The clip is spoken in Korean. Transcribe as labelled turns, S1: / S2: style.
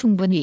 S1: 충분히